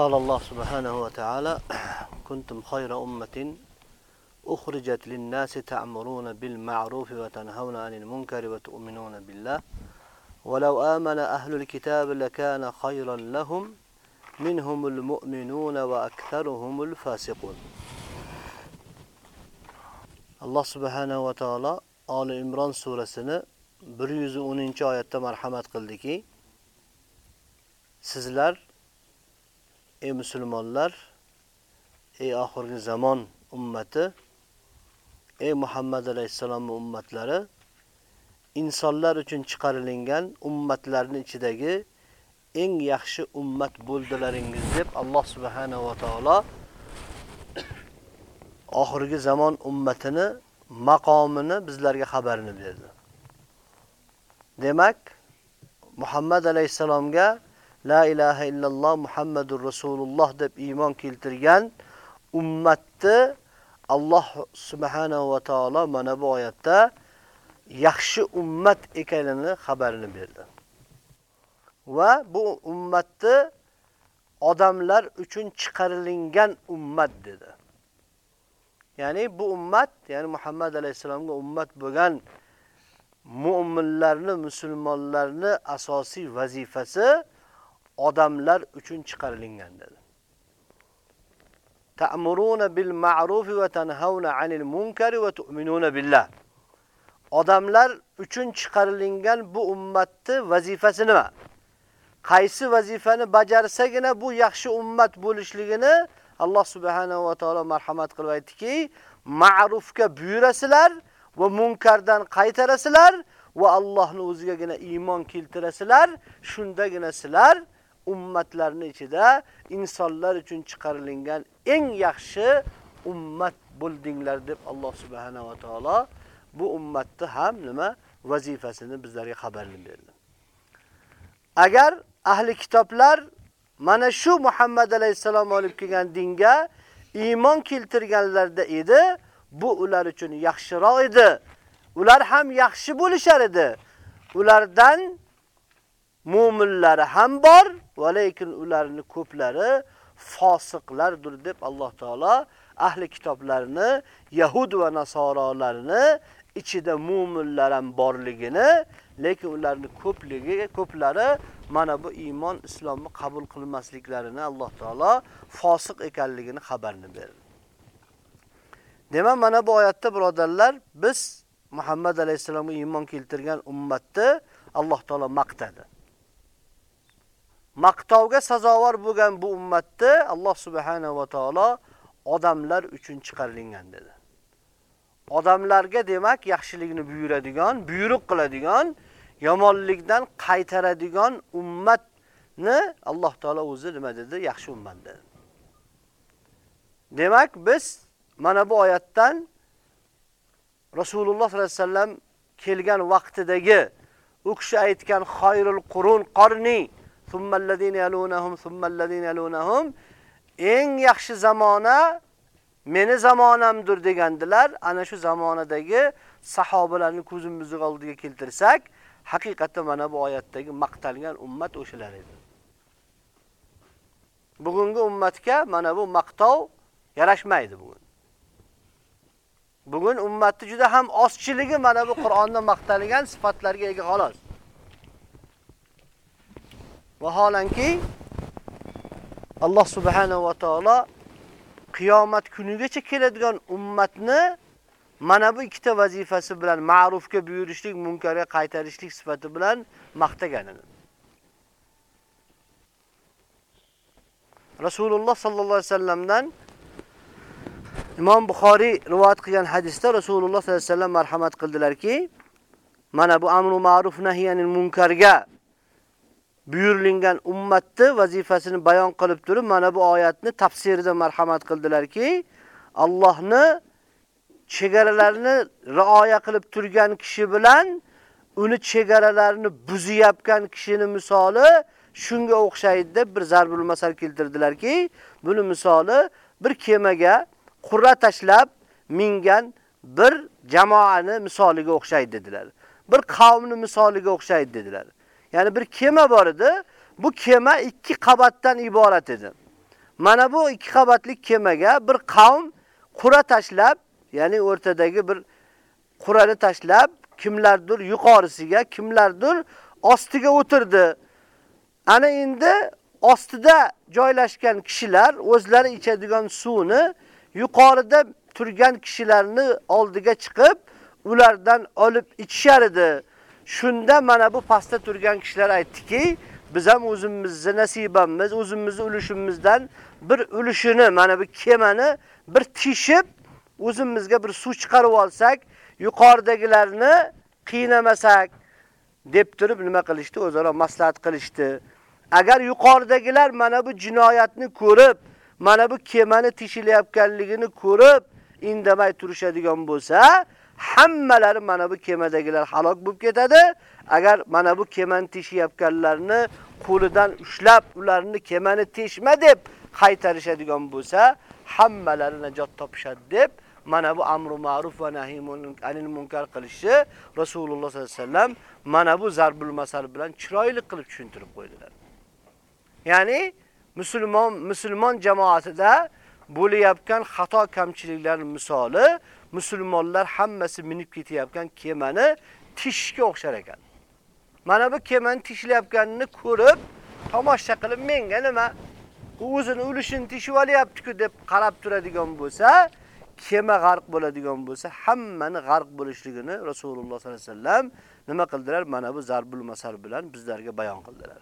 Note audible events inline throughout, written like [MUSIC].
قال الله سبحانه وتعالى كنتم خير أمة أخرجت للناس تأمرون بالمعروف وتنهون عن المنكر وتؤمنون بالله ولو آمن أهل الكتاب لكان خيرا لهم منهم المؤمنون وأكثرهم الفاسقون الله سبحانه وتعالى آل إمران سورة 110 oyatda marhamat qildiki sizlar ey musulmonlar ey oxirgi zamon ummati ey Muhammad alayhisalom ummatlari insonlar uchun chiqarilgan ummatlarning ichidagi eng yaxshi ummat bo'ldilaringiz deb Alloh subhanahu va taolo [COUGHS] oxirgi zamon ummatini maqomini bizlarga xabarini berdi. Demak, Muhammad alayhisalomga la ilaha illalloh Muhammadur Rasululloh deb iymon keltirgan ummatni Alloh subhanahu va taolo mana bu oyatda yaxshi ummat ekanini xabarini berdi. Va bu ummatni odamlar uchun chiqarilgan ummat dedi. Ya'ni bu ummat, ya'ni Muhammad alayhisalomga ummat bo'lgan mu'minlarni, musulmonlarni asosiy vazifasi odamlar uchun chiqarilgan dedi. Ta'muruna bil ma'ruf va tanhauna 'anil munkari va tu'minuna billah. Odamlar uchun chiqarilgan bu ummatni vazifasi nima? Qaysi vazifani bajarsagina bu yaxshi ummat bo'lishligini Alloh subhanahu va taolo marhamat qilib aytdiki, ma'rufga buyurasizlar va munkardan qaytarasizlar va Allohning o'zigagina iymon keltirasizlar, shundagina sizlar ummatlarni ichida insonlar uchun chiqarilgan eng yaxshi ummat bo'ldinglar deb Alloh subhanahu va taolo bu ummatni ham nima vazifasini bizlarga xabarini berdi. Agar ahli kitoblar mana shu Muhammad alayhisalom olib kelgan dinga iymon keltirganlarda edi, bu ular uchun yaxshiroq edi. Ular ham yaxshi bo'lishar edi. Ulardan mu'minlari ham bor, lekin ularning ko'plari fosiqlardir deb Alloh taolo ahli kitoblarni, Yahud va Nasorolarni ichida mu'minlar ham borligini, lekin ularning ko'pligi, ko'plari mana bu iymon islomni qabul qilmasliklarini Alloh taolo fosiq ekanligini xabarini berdi. Demak, mana bu oyatda birodarlar, biz Muhammad alayhisolamga iymon keltirgan ummatni Alloh taolo maqtadi. Maqtovga sazovor bo'lgan bu ummatni Alloh subhanahu va taolo odamlar uchun chiqarilgan dedi. Odamlarga demak yaxshilikni buyuradigan, buyruq qiladigan, yomonlikdan qaytaradigan ummatni Alloh taolo o'zi nima dedi? Yaxshi ummat dedi. Demak, biz mana bu oyatdan Rasululloh sollallohu alayhi vasallam kelgan vaqtidagi u kishi aytgan xoyrul qurun qarni thumma allazina yalunahum thumma allazina yalunahum eng yaxshi zamona meni zamonamdir degandilar. Ana shu zamonadagi sahobalarni ko'zimizning oldiga keltirsak, haqiqatda mana bu oyatdagi maqtalgan ummat o'shalar edi. Bugungi ummatga mana bu maqtov yarashmaydi bugun. Bugun ummatni juda ham ozchiligi mana bu Qur'onda maqtalgan sifatlarga ega xolos. Vaholanki Alloh subhanahu va taolo qiyomat kunigacha keladigan ummatni mana bu ikkita vazifasi bilan ma'rufga buyurishlik, munkarga qaytarishlik sifati bilan maqtaganini. Rasululloh sallallohu alayhi vasallamdan Imom Buxoriy rivoyat qilgan hadisda Rasululloh sallallohu alayhi vasallam marhamat qildilarki, mana bu amru ma'ruf nahyanil munkarga buyurilgan ummatni vazifasini bayon qilib turib, mana bu oyatni tafsirida marhamat qildilarki, Allohni chegaralarini rioya qilib turgan kishi bilan uni chegaralarini buzayotgan kishini misoli shunga o'xshaydi deb bir zarbul masal keltirdilarki, buni misoli bir kemaga qurra tashlab mingan bir jamoani misoliga o'xshaydi dedilar. Bir qavmni misoliga o'xshaydi dedilar. Ya'ni bir kema bor edi. Bu kema ikki qavatdan iborat edi. Mana bu ikki qavatli kemaga bir qavm qura tashlab, ya'ni o'rtadagi bir qurani tashlab, kimlardir yuqorisiga, kimlardir ostiga o'tirdi. Ana endi ostida joylashgan kishilar o'zlari ichadigan suvni yuqorida turgan kishilarni oldiga chiqib, ulardan olib ichishar edi. Shunda mana bu pastda turgan kishilar aytdiki, biz ham o'zimizni nasibamiz, o'zimizni ulushimizdan bir ulushini, mana bu kemani bir tishib, o'zimizga bir suv chiqarib olsak, yuqoridagilarni qiynamasak deb turib nima qilishdi? O'zaro maslahat qilishdi. Agar yuqoridagilar mana bu jinoyatni ko'rib, mana bu kemani tishilayotganligini ko'rib, indamay turishadigan bo'lsa, hammalari mana bu kemadagilar halok bo'lib ketadi. Agar mana bu kemani teshiyotganlarni qo'lidan ushlab, ularni kemani teshma deb qaytarishadigan bo'lsa, hammalari najot topishadi deb mana bu amru ma'ruf va nahiy anil munkar qilishi Rasululloh sollallohu alayhi vasallam mana bu zarbul masal bilan chiroyli qilib tushuntirib qo'ydilar. Ya'ni musulmon musulmon jamoatida bo'layotgan xato kamchiliklar misoli musulmonlar hammasi minib ketayotgan kemani tishga o'xshar ekan. Mana bu kemani tishlayotganini ko'rib, tomosha qilib menga nima u o'zini ulushini tishib olyapti-ku deb qarab turadigan bo'lsa, kema g'arq bo'ladigan bo'lsa, hammani g'arq bo'lishligini Rasululloh sollallohu alayhi vasallam nima qildilar? Mana bu zarbul masal bilan bizlarga bayon qildilar.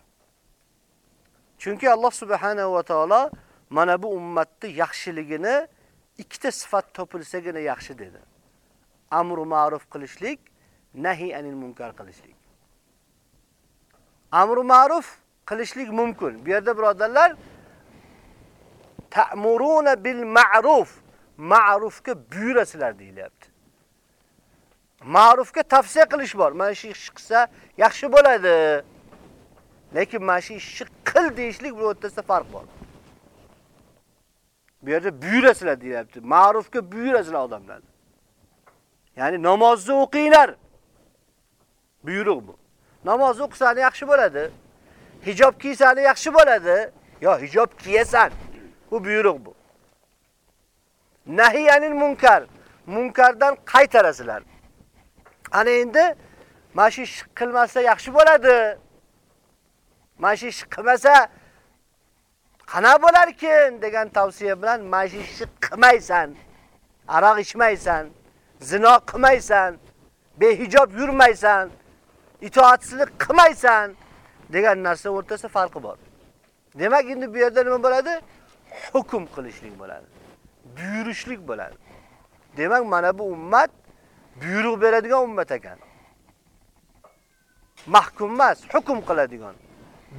Chunki Alloh subhanahu va taolo mana bu ummatni yaxshiligini ikkita sifat topilsagina yaxshi dedi. Amru ma'ruf qilishlik, nahi anil munkar qilishlik. Amru ma'ruf qilishlik mumkin. Bu yerda birodarlar ta'muruna bil ma'ruf, ma'rufga buyurasizlar deyilyapti. Ma'rufga tavsiya qilish bor. Mana shu ish qilsa yaxshi bo'ladi. Lekin mana shu ishni qil deyishlik bu o'rtasida farq bor. Bu yerda buyurasizlar deyapti. Ma'rufga buyurasizlar odamlar. Ya'ni namozni o'qinglar. Buyruq bu. Namoz o'qisang yaxshi bo'ladi. Hijob kiysang yaxshi bo'ladi. Yo, hijob kiyasan. Bu buyruq bu. Nahiyanil munkar. Munkardan qaytarasizlar. Ana endi mana shu ish qilmasa yaxshi bo'ladi. Mana shu ish qilmasa qana bo'larkin degan tavsiya bilan majlisni qilmaysan, aroq ichmaysan, zino qilmaysan, behijob yurmaysan, itoatsizlik qilmaysan degan narsa o'rtasida farqi bor. Demak, endi bu yerda nima bo'ladi? Hukm qilishlik bo'ladi. Buyurishlik bo'ladi. Demak, mana bu ummat buyruq beradigan ummat ekan. Mahkum emas, hukm qiladigan,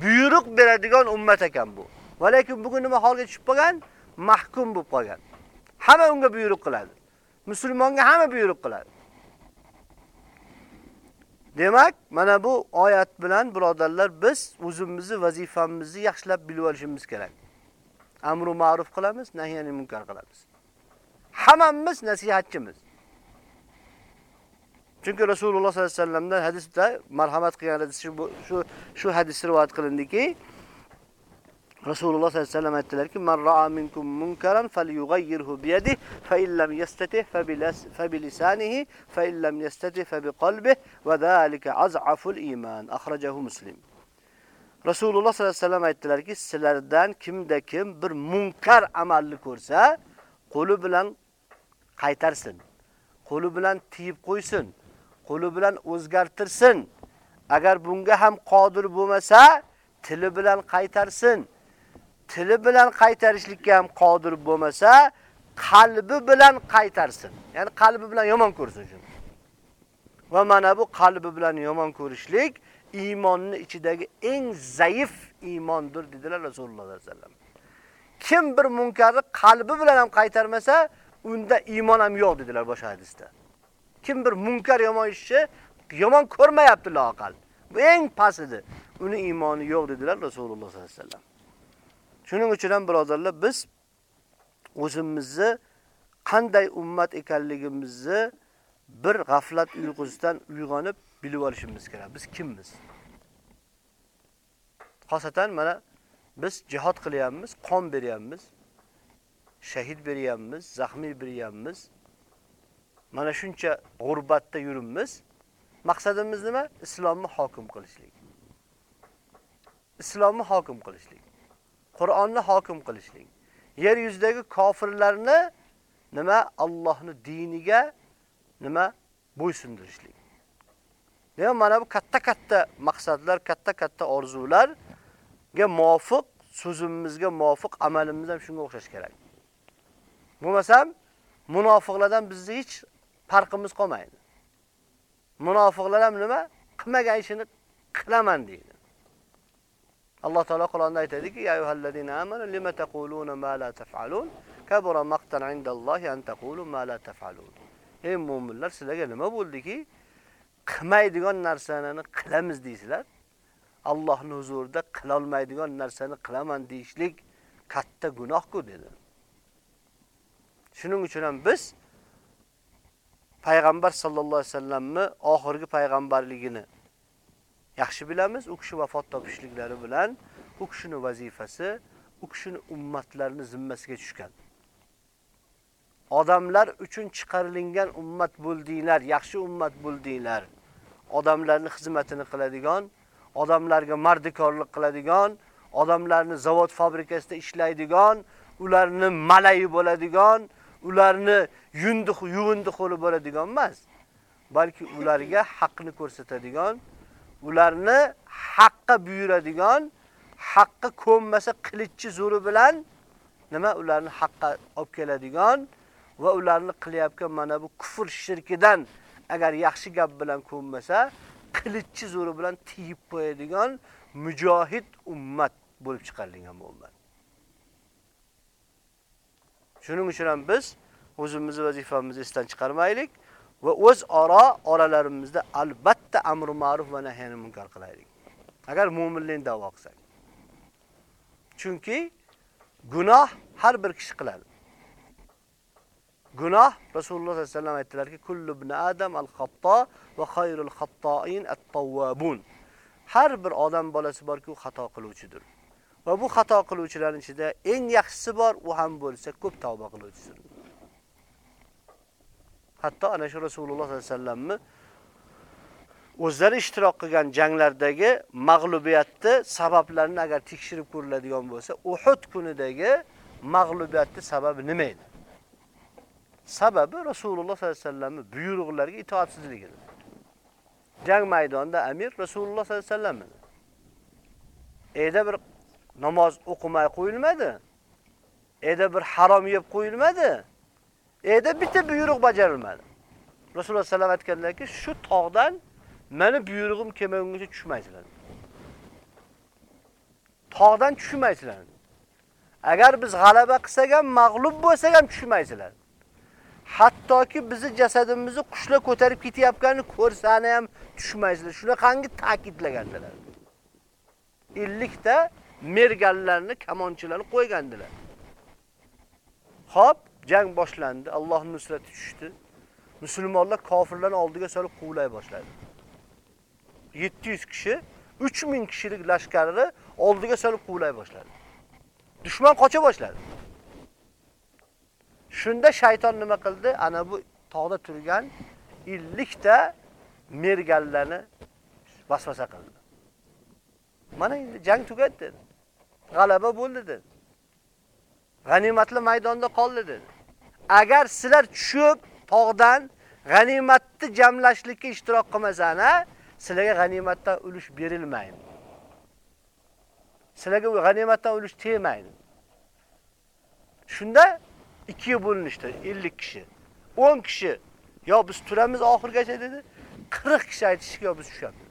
buyruq beradigan ummat ekan bu. Va lekin bugun nima holga tushib qolgan? Mahkum bo'lib qolgan. Hamma unga buyruq qiladi. Musulmonga hamma buyruq qiladi. Demak, mana bu oyat bilan birodarlar biz o'zimizni vazifamizni yaxshilab bilib olishimiz kerak. Amru ma'ruf qilamiz, nahyani munkar qilamiz. Hammamiz nasihatchimiz. Chunki Rasululloh sollallohu alayhi vasallamdan hadisda marhamat qilgan hadis shu shu shu hadis rivoyat qilindiki, Rasululloh sollallohu alayhi vasallam ki "Man ra'a minkum munkaran falyughayyirhu bi yadihi, fa in lam fe fa bi lisanihi, fa in lam yastatih fa bi qalbihi, ve zalika az'aful iman." Akhrajahu Muslim. Rasululloh sollallohu alayhi vasallam ki sizlardan kimda kim bir munkar amalni ko'rsa, qo'li bilan qaytarsin. qo'li bilan tiyib qo'ysin, qo'li bilan o'zgartirsin. Agar bunga ham qodir bo'lmasa, tili bilan qaytarsin. Tili bilan qaytarishlikka ham qodir bo'lmasa, qalbi bilan qaytarsin. Ya'ni qalbi bilan yomon ko'rsin shuni. Va mana bu qalbi bilan yomon ko'rishlik iymonning ichidagi eng zaif iymondir dedilar Rasululloh sollallohu alayhi vasallam. Kim bir munkarni qalbi bilan ham qaytarmasa, unda iymon ham yo'q dedilar boshqa hadisda. Kim bir munkar yomon ishni yomon ko'rmayapti loqal. Bu eng pasidir. Uni iymoni yo'q dedilar Rasululloh sollallohu alayhi vasallam. Shuning uchun ham birodarlar biz o'zimizni qanday ummat ekanligimizni bir g'aflat uyqusidan uyg'onib bilib olishimiz kerak. Biz kimmiz? Xosatan mana biz jihad qilyapmiz, qon beryapmiz, shahid beryapmiz, zaxmiy beryapmiz. Mana shuncha g'urbatda yuribmiz. Maqsadimiz nima? Islomni hokim qilishlik. Islomni hokim qilishlik. Qur'onni hokim qilishlik. Yer yuzidagi kofirlarni nima Allohning diniga nima bo'ysundirishlik. Demak, mana bu katta-katta maqsadlar, katta-katta orzularga muvofiq so'zimizga muvofiq amalimiz ham shunga o'xshash kerak. Bo'lmasam, munofiqlardan bizni hech farqimiz qolmaydi. Munofiqlar ham nima? Qilmagan ishini qilaman deydi. Alloh taolo Qur'onda aytadiki: "Ya ayyuhallazina amanu lima taquluna ma la taf'alun? Kabura maqtan 'indallohi an taqulu ma la taf'alun." Ey mu'minlar, sizlarga nima bo'ldiki, qilmaydigan narsani qilamiz deysizlar? Allohning huzurida qila olmaydigan narsani qilaman deyishlik katta gunoh-ku dedi. Shuning uchun ham biz payg'ambar sallallohu alayhi vasallamni oxirgi payg'ambarligini yaxshi bilamiz. U kishi vafot topishliklari bilan u kishining vazifasi u kishining ummatlarini zimmasiga tushgan. Odamlar uchun chiqarilgan ummat bo'ldinglar, yaxshi ummat bo'ldinglar. Odamlarning xizmatini qiladigan, odamlarga mardikorlik qiladigan, odamlarni zavod fabrikasida ishlaydigan, ularni malayi bo'ladigan, ularni yundi yuvindi qo'li bo'ladigan emas, balki ularga haqni ko'rsatadigan, ularni haqqa buyuradigan, haqqa ko'nmasa qilichchi zo'ri bilan nima ularni haqqa olib keladigan va ularni qilyapgan mana bu kufr shirkidan agar yaxshi gap bilan ko'nmasa, qilichchi zo'ri bilan tiyib qo'yadigan mujohid ummat bo'lib chiqarilgan bu ummat. Shuning uchun ham biz o'zimizni vazifamizni esdan chiqarmaylik va o'z aro oralarimizda albatta amr ma'ruf va nahyani munkar qilaylik. Agar mu'minlikni da'vo qilsak. Chunki gunoh har bir kishi qiladi. Gunoh Rasululloh sollallohu alayhi vasallam aytdilarki, kullu ibn adam al-xatto va khayrul xattoin at-tawwabun. Har bir odam bolasi borki, u xato qiluvchidir. Va bu xato qiluvchilarning ichida eng yaxshisi bor, u ham bo'lsa ko'p tavba qiluvchidir. Hatto ana shu Rasululloh sollallohu alayhi vasallamni o'zlari ishtirok qilgan janglardagi mag'lubiyatni sabablarini agar tekshirib ko'riladigan bo'lsa, Uhud kunidagi mag'lubiyatning sababi nima edi? Sababi Rasululloh sollallohu alayhi vasallamning buyruqlariga itoatsizligidir. Jang maydonida amir Rasululloh sollallohu alayhi vasallam. Eda bir namoz o'qimay qo'yilmadi. Eda bir harom yeb qo'yilmadi. Eda bitta buyruq bajarilmadi. Rasululloh sallallohu alayhi vasallam aytganlarki, shu tog'dan meni buyrug'im kelmaguncha tushmaysizlar. Tog'dan tushmaysizlar. Agar biz g'alaba qilsak ham, mag'lub bo'lsak ham tushmaysizlar. Hattoki bizni jasadimizni qushlar ko'tarib ketayotganini ko'rsani ham tushmaysizlar. Shunaqangi ta'kidlagandilar. 50 ta merganlarni, kamonchilarni qo'ygandilar. Xo'p, jang boshlandi. Alloh nusrati tushdi. Musulmonlar kofirlarni oldiga solib quvlay boshladi. 700 kishi 3000 kishilik lashkarni oldiga solib quvlay boshladi. Dushman qocha boshladi. Shunda shayton nima qildi? Ana bu tog'da turgan 50 ta merganlarni vasvasa qildi. Mana endi jang tugadi dedi. G'alaba bo'ldi dedi. G'animatli maydonda qoldi dedi. Agar sizlar tushib tog'dan g'animatni jamlashlikka ishtirok qilmasana, sizlarga g'animatdan ulush berilmaydi. Sizlarga g'animatdan ulush tegmaydi. Shunda ikkiga bo'linishdi 50 kishi. 10 kishi yo biz turamiz oxirgacha dedi, 40 kishi aytishki yo biz tushamiz.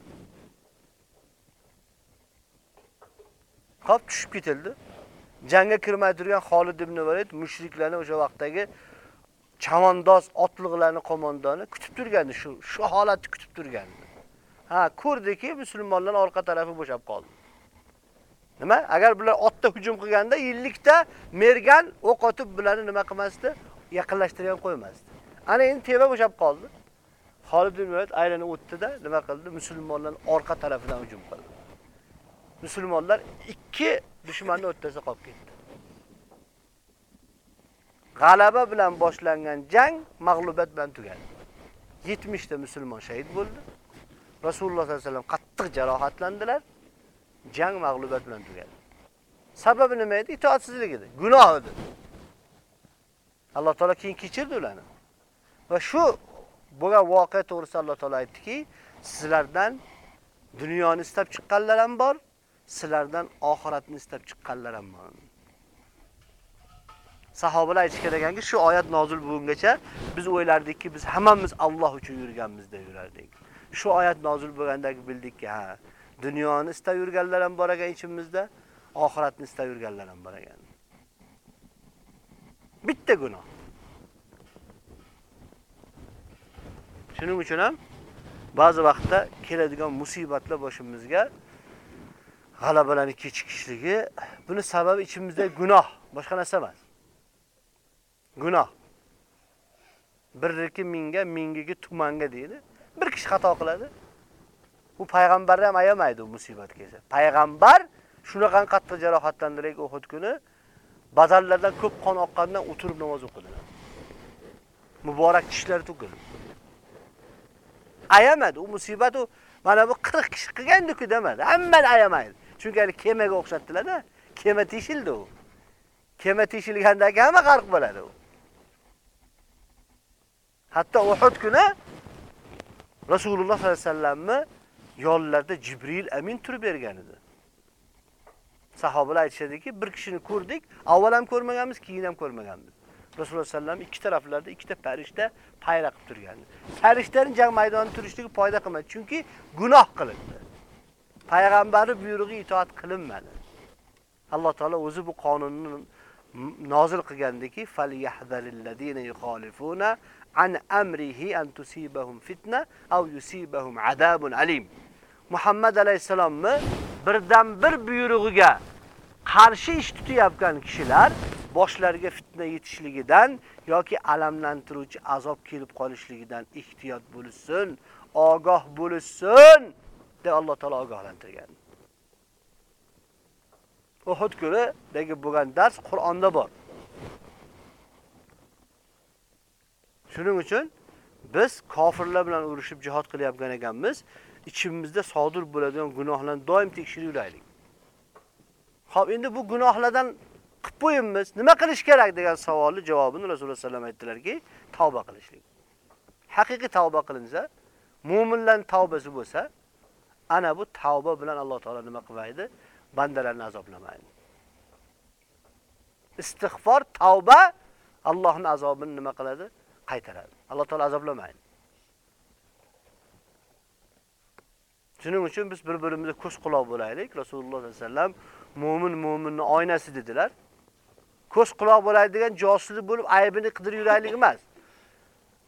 Qop tushib ketildi. Jangga kirmay turgan Xolid ibn Valid mushriklarni o'sha vaqtdagi chavandoz otliqlarni qo'mondoni kutib turgandi, shu shu holatni kutib turgandi. Ha, ko'rdiki, musulmonlar orqa tarafi bo'shab qoldi. Nima? Agar bular otda hujum qilganda 50 ta mergan o'q otib bularni nima qilmasdi? Yaqinlashtirib qo'ymasdi. Ana endi teva bo'shab qoldi. Xolid ibn Valid aylanib o'tdi-da, nima qildi? Musulmonlar orqa tarafidan hujum qildi. Musulmonlar ikki dushmanni o'rtasida qolib ketdi. G'alaba bilan boshlangan jang mag'lubiyat bilan tugadi. 70 ta musulmon shahid bo'ldi. Rasululloh sollallohu alayhi vasallam qattiq jarohatlandilar. Jang mag'lubiyat bilan tugadi. Sababi nima edi? Itoatsizlik edi, gunoh edi. Alloh taolo keyin kechirdi ularni. Va shu bo'lgan voqea to'g'risida Alloh taolo aytdiki, sizlardan dunyoni istab chiqqanlar ham bor, sizlardan oxiratni istab chiqqanlar ham bor. Sahobalar aytishgan ekanki, shu oyat nozil bo'lgungacha biz o'ylardikki, biz hammamiz Alloh uchun yurganmiz deb yurardik. Shu oyat nozil bo'lgandagi bildikki, ha, dunyoni istab yurganlar ham bor ekan ichimizda, oxiratni istab yurganlar ham bor ekan. Bitta gunoh. Shuning uchun ham ba'zi vaqtda keladigan musibatlar boshimizga g'alabalarni kechikishligi, buni sababi ichimizda gunoh, boshqa narsa emas. Gunoh. Birniki minga, mingiga tumanga deydi. Bir kishi xato qiladi. Bu payg'ambarni ham ayamaydi u musibat kelsa. Payg'ambar shunaqa qattiq jarohatlandirak Uhud kuni bazallardan ko'p qon oqqandan o'tirib namoz o'qidilar. Muborak tishlari to'kildi. Ayamadi, u musibat u mana bu 40 kishi qilgandiku demadi. Hammani ayamaydi. Chunki hali kemaga o'xshatdilar-da. Kema teshildi u. Kema teshilgandagi hamma g'arq bo'ladi u. Hatto Uhud kuni Rasululloh sollallohu alayhi vasallamni yonlarida Jibril amin turib bergan edi. Sahobalar aytishadiki, bir kishini ko'rdik, avval ham ko'rmaganmiz, keyin ham ko'rmaganmiz. Rasululloh sallam ikki taraflarda ikkita farishta payra qilib turgandi. Farishtaning jang maydonida turishligi foyda qilmadi, chunki gunoh qilindi. Payg'ambarning buyrug'iga itoat qilinmadi. Alloh taolo o'zi bu qonunni nozil qilgandiki, fal falyahzarillazina yukhalifuna an amrihi an tusibahum fitna aw yusibahum adabun alim. Muhammad alayhisalomni birdan bir buyrug'iga qarshi ish tutayotgan kishilar boshlariga fitna yetishligidan yoki alamlantiruvchi azob kelib qolishligidan ehtiyot bo'lsin, ogoh bo'lsin deb Alloh taolo ogohlantirgan. Uhud kunidagi bo'lgan dars Qur'onda bor. Shuning uchun biz kofirlar bilan urushib jihad qilyapgan ekanmiz, ichimizda sodir bo'ladigan gunohlarni doim tekshirib yuraylik. Xo'p, endi bu gunohlardan qilib qo'yimiz, nima qilish kerak degan savolni javobini Rasululloh sallallohu alayhi vasallam aytdilarki, tavba qilishlik. Haqiqiy tavba qilinsa, mu'minlarning tavbasi bo'lsa, ana bu tavba bilan Alloh taolo nima qilmaydi? Bandalarni azoblamaydi. Istig'for, tavba Allohning azobini nima qiladi? Qaytaradi. Alloh taolo azoblamaydi. Shuning uchun biz bir-birimizga ko'z quloq bo'laylik. Rasululloh sollallohu alayhi vasallam mu'min mu'minning oynasi dedilar. Ko'z quloq bo'ladigan josuslik bo'lib aybini qidirib yuraylik emas.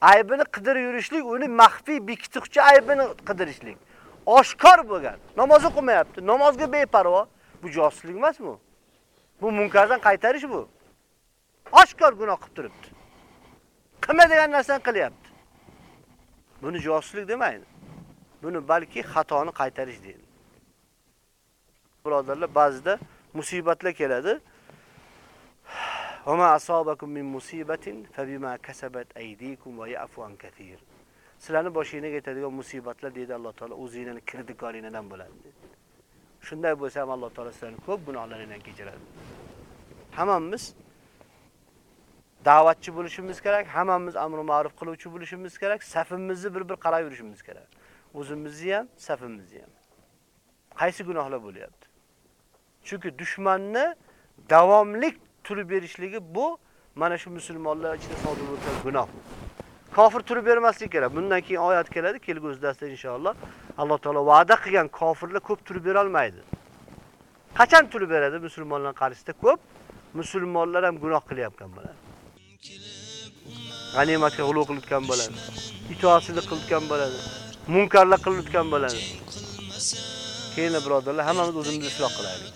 Aybini qidirib yurishlik, uni maxfiy bekituvchi aybini qidirishlik. Oshkor bo'lgan. Namoz o'qimayapti, namozga beparvo. Bu josuslik emasmi? Bu munkardan qaytarish bu. Oshkor gunoh qilib turibdi. Qilma degan narsani qilyapti. Buni josuslik demaydi. Buni balki xatoni qaytarish deydi. Birodarlar, ba'zida musibatlar keladi. [SIGHS] وما asobakum min musibatin فبما kasabat aydikum va ya'fu an sizlarni Sizlarning boshingizga yetadigan musibatlar deydi Alloh taolo o'zingizning kirdikoringizdan bo'ladi. dedi. Shunday bo'lsa ham Alloh taolo sizlarni ko'p gunohlaringizdan kechiradi. Hammamiz da'vatchi bo'lishimiz kerak, hammamiz amr ma'ruf qiluvchi bo'lishimiz kerak, safimizni bir-bir qarab yurishimiz kerak. O'zimizni ham, safimizni ham. Qaysi gunohlar bo'lyapti? Chunki dushmanni davomlik turib berishligi bu mana shu musulmonlar ichida sodir bo'lgan gunoh. Kofir turib bermaslik kerak. Bundan keyin oyat keladi, kelgusida inshaalloh. Alloh taolo va'da qilgan kofirlar ko'p turib bera olmaydi. Qachon turib beradi musulmonlar qarshisida ko'p? Musulmonlar ham gunoh qilyapgan bo'ladi. G'animatga g'ulu qilayotgan bo'ladi. Itoatsizlik qilayotgan bo'ladi. Munkarlar qilayotgan bo'ladi. Keyin birodarlar, hammamiz o'zimizni isloq qilaylik.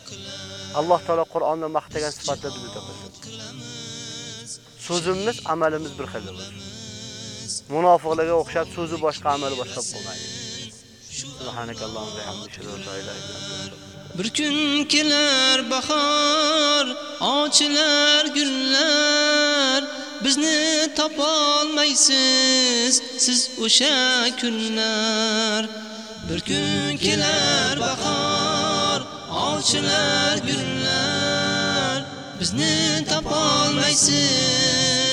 Alloh taolo Qur'onda maqtagan sifatlar bizni topsin. So'zimiz, amalimiz bir xil bo'lsin. Munofiqlarga o'xshab so'zi boshqa, amali boshqa bo'lmaydi. Subhanakallohu va bihamdika la ilaha illa Bir kun kelar bahor, ochilar gullar, bizni topolmaysiz siz o'sha kunlar. Bir kun kelar bahor, ochilar gullar, bizni topolmaysiz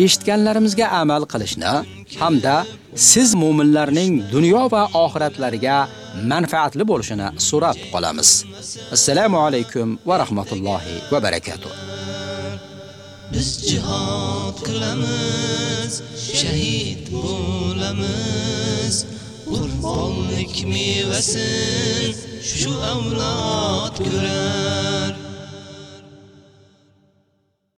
eshitganlarimizga amal qilishni hamda siz mu'minlarning dunyo va oxiratlariga manfaatli bo'lishini so'rab qolamiz. Assalomu alaykum va rahmatullohi va barakatuh. biz jihad qilamiz shahid bo'lamiz qurbonlik mevasin shu avlod ko'rar